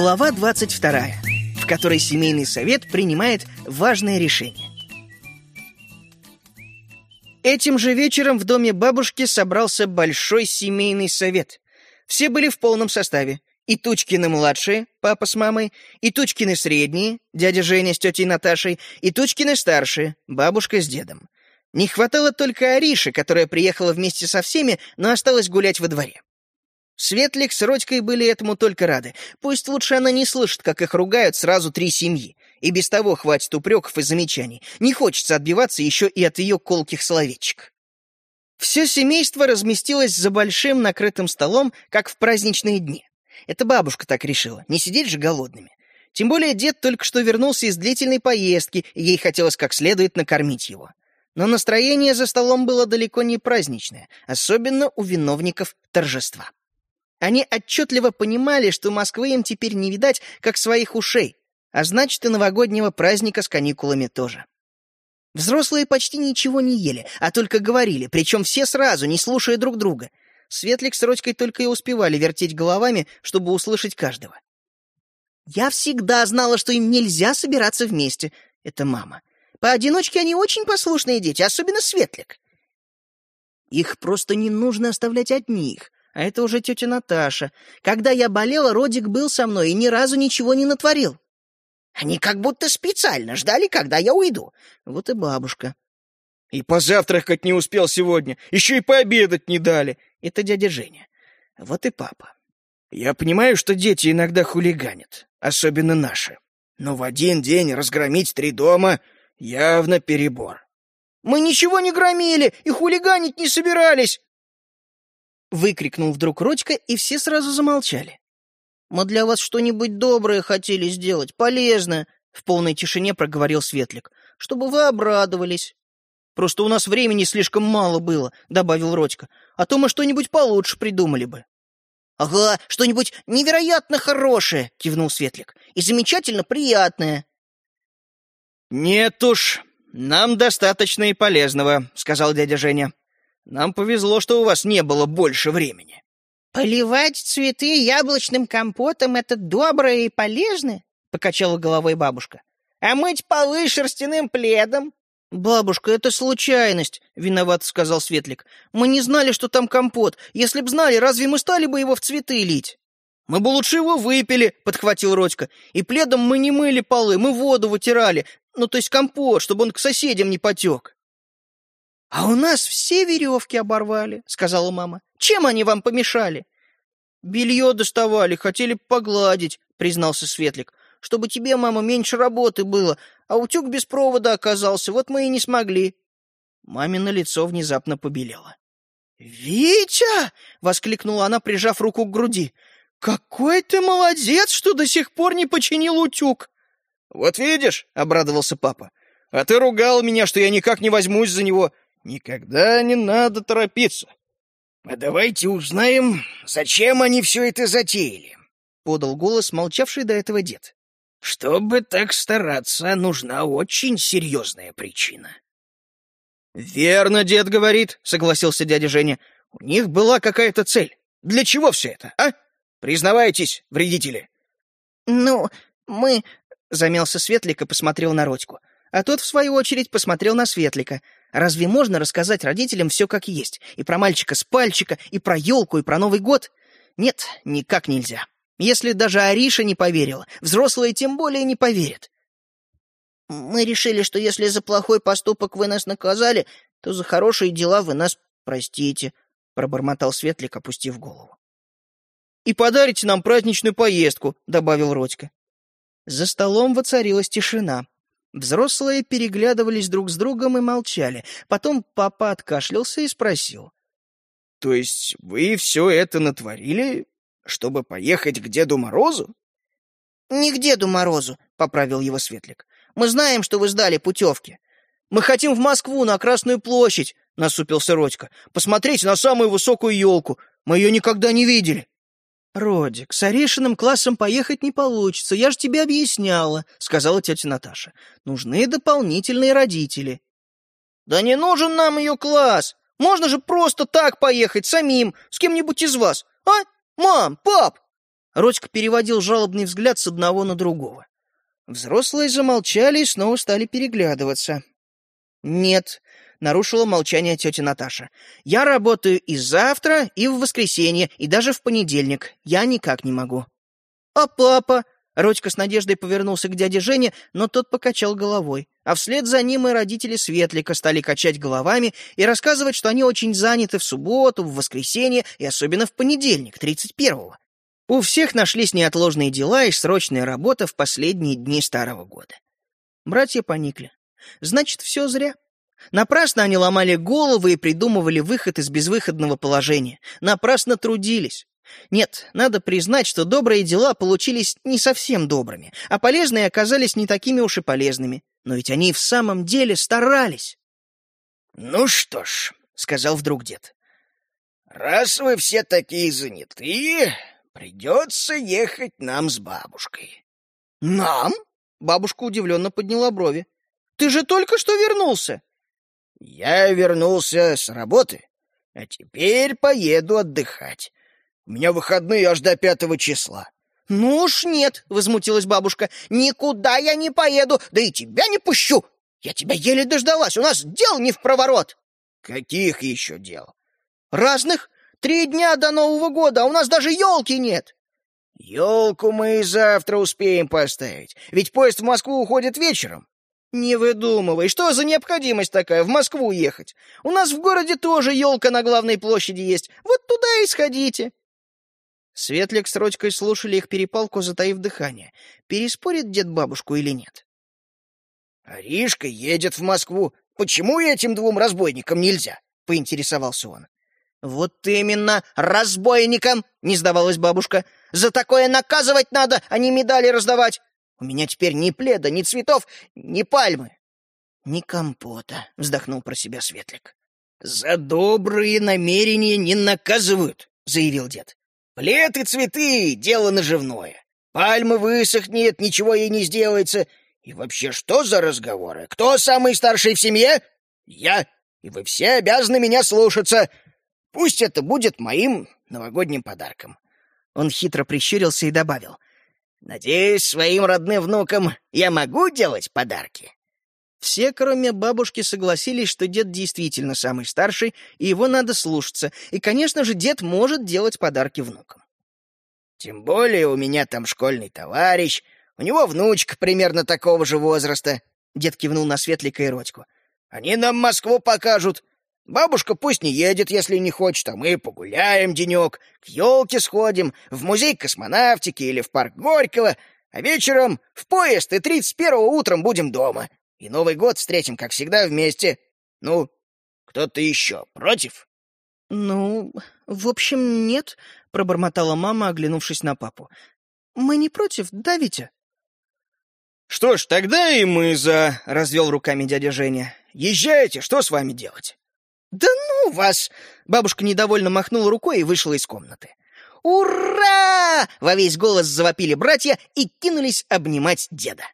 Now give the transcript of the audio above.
Глава 22, в которой семейный совет принимает важное решение. Этим же вечером в доме бабушки собрался большой семейный совет. Все были в полном составе. И Тучкины-младшие, папа с мамой, и Тучкины-средние, дядя Женя с тетей Наташей, и Тучкины-старшие, бабушка с дедом. Не хватало только Ариши, которая приехала вместе со всеми, но осталась гулять во дворе. Светлик с Родькой были этому только рады. Пусть лучше она не слышит, как их ругают сразу три семьи. И без того хватит упреков и замечаний. Не хочется отбиваться еще и от ее колких словечек. Все семейство разместилось за большим накрытым столом, как в праздничные дни. Это бабушка так решила, не сидеть же голодными. Тем более дед только что вернулся из длительной поездки, и ей хотелось как следует накормить его. Но настроение за столом было далеко не праздничное, особенно у виновников торжества. Они отчетливо понимали, что Москвы им теперь не видать, как своих ушей, а значит и новогоднего праздника с каникулами тоже. Взрослые почти ничего не ели, а только говорили, причем все сразу, не слушая друг друга. Светлик с Родькой только и успевали вертеть головами, чтобы услышать каждого. «Я всегда знала, что им нельзя собираться вместе», — это мама. «Поодиночке они очень послушные дети, особенно Светлик». «Их просто не нужно оставлять одних», а это уже тетя Наташа. Когда я болела, Родик был со мной и ни разу ничего не натворил. Они как будто специально ждали, когда я уйду. Вот и бабушка. И позавтракать не успел сегодня, еще и пообедать не дали. Это дядя Женя. Вот и папа. Я понимаю, что дети иногда хулиганят, особенно наши. Но в один день разгромить три дома — явно перебор. Мы ничего не громили и хулиганить не собирались, Выкрикнул вдруг Родька, и все сразу замолчали. «Мы для вас что-нибудь доброе хотели сделать, полезное», — в полной тишине проговорил Светлик, — «чтобы вы обрадовались». «Просто у нас времени слишком мало было», — добавил Родька, «а то мы что-нибудь получше придумали бы». «Ага, что-нибудь невероятно хорошее», — кивнул Светлик, «и замечательно приятное». «Нет уж, нам достаточно и полезного», — сказал дядя Женя. Нам повезло, что у вас не было больше времени. Поливать цветы яблочным компотом — это добро и полезно, — покачала головой бабушка. А мыть полы шерстяным пледом? «Бабушка, это случайность», — виноват сказал Светлик. «Мы не знали, что там компот. Если б знали, разве мы стали бы его в цветы лить?» «Мы бы лучше его выпили», — подхватил Родька. «И пледом мы не мыли полы, мы воду вытирали. Ну, то есть компот, чтобы он к соседям не потек». «А у нас все веревки оборвали», — сказала мама. «Чем они вам помешали?» «Белье доставали, хотели погладить», — признался Светлик. «Чтобы тебе, мама, меньше работы было, а утюг без провода оказался, вот мы и не смогли». Мамино лицо внезапно побелело. «Витя!» — воскликнула она, прижав руку к груди. «Какой ты молодец, что до сих пор не починил утюг!» «Вот видишь!» — обрадовался папа. «А ты ругал меня, что я никак не возьмусь за него. Никогда не надо торопиться. А давайте узнаем, зачем они все это затеяли, подал голос молчавший до этого дед. Чтобы так стараться, нужна очень серьезная причина. Верно, дед говорит, согласился дядя Женя. У них была какая-то цель. Для чего все это, а? Признавайтесь, вредители. Ну, мы... Замялся Светлик и посмотрел на Родьку. А тот, в свою очередь, посмотрел на Светлика. Разве можно рассказать родителям все как есть? И про мальчика с пальчика, и про елку, и про Новый год? Нет, никак нельзя. Если даже Ариша не поверила, взрослые тем более не поверят. Мы решили, что если за плохой поступок вы нас наказали, то за хорошие дела вы нас простите, пробормотал Светлик, опустив голову. И подарите нам праздничную поездку, добавил Родька. За столом воцарилась тишина. Взрослые переглядывались друг с другом и молчали. Потом папа откашлялся и спросил. — То есть вы все это натворили, чтобы поехать к Деду Морозу? — Не к Деду Морозу, — поправил его Светлик. — Мы знаем, что вы сдали путевки. Мы хотим в Москву, на Красную площадь, — насупился Родька. — Посмотреть на самую высокую елку. Мы ее никогда не видели. «Родик, с Орешиным классом поехать не получится, я же тебе объясняла», — сказала тетя Наташа. «Нужны дополнительные родители». «Да не нужен нам ее класс! Можно же просто так поехать, самим, с кем-нибудь из вас, а? Мам, пап!» Родька переводил жалобный взгляд с одного на другого. Взрослые замолчали и снова стали переглядываться. «Нет», — нарушила молчание тетя Наташа. «Я работаю и завтра, и в воскресенье, и даже в понедельник. Я никак не могу». «А папа?» Родька с надеждой повернулся к дяде Жене, но тот покачал головой. А вслед за ним и родители Светлика стали качать головами и рассказывать, что они очень заняты в субботу, в воскресенье и особенно в понедельник, 31-го. У всех нашлись неотложные дела и срочная работа в последние дни старого года. Братья поникли. Значит, все зря. Напрасно они ломали головы и придумывали выход из безвыходного положения. Напрасно трудились. Нет, надо признать, что добрые дела получились не совсем добрыми, а полезные оказались не такими уж и полезными. Но ведь они в самом деле старались. «Ну что ж», — сказал вдруг дед, — «раз вы все такие занятые, придется ехать нам с бабушкой». «Нам?» — бабушка удивленно подняла брови. «Ты же только что вернулся!» «Я вернулся с работы, а теперь поеду отдыхать. У меня выходные аж до пятого числа. «Ну уж нет», — возмутилась бабушка, — «никуда я не поеду, да и тебя не пущу. Я тебя еле дождалась, у нас дел не в проворот». «Каких еще дел?» «Разных. Три дня до Нового года, а у нас даже елки нет». «Елку мы и завтра успеем поставить, ведь поезд в Москву уходит вечером». «Не выдумывай, что за необходимость такая в Москву ехать? У нас в городе тоже елка на главной площади есть, вот туда и сходите». Светлик с Родькой слушали их перепалку, затаив дыхание. Переспорит дед бабушку или нет? «Аришка едет в Москву. Почему этим двум разбойникам нельзя?» — поинтересовался он. «Вот именно, разбойникам!» — не сдавалась бабушка. «За такое наказывать надо, а не медали раздавать. У меня теперь ни пледа, ни цветов, ни пальмы». «Ни компота», — вздохнул про себя Светлик. «За добрые намерения не наказывают», — заявил дед. Плед и цветы — дело наживное. Пальма высохнет, ничего ей не сделается. И вообще, что за разговоры? Кто самый старший в семье? Я. И вы все обязаны меня слушаться. Пусть это будет моим новогодним подарком. Он хитро прищурился и добавил. Надеюсь, своим родным внукам я могу делать подарки. Все, кроме бабушки, согласились, что дед действительно самый старший, и его надо слушаться, и, конечно же, дед может делать подарки внукам. «Тем более у меня там школьный товарищ, у него внучка примерно такого же возраста», — дед кивнул на Светлика и Родьку. «Они нам Москву покажут. Бабушка пусть не едет, если не хочет, а мы погуляем денек, к елке сходим, в музей космонавтики или в парк Горького, а вечером в поезд и тридцать первого утром будем дома». И Новый год встретим, как всегда, вместе. Ну, кто-то еще против?» «Ну, в общем, нет», — пробормотала мама, оглянувшись на папу. «Мы не против, да, Витя?» «Что ж, тогда и мы за...» — развел руками дядя Женя. «Езжайте, что с вами делать?» «Да ну вас!» — бабушка недовольно махнула рукой и вышла из комнаты. «Ура!» — во весь голос завопили братья и кинулись обнимать деда.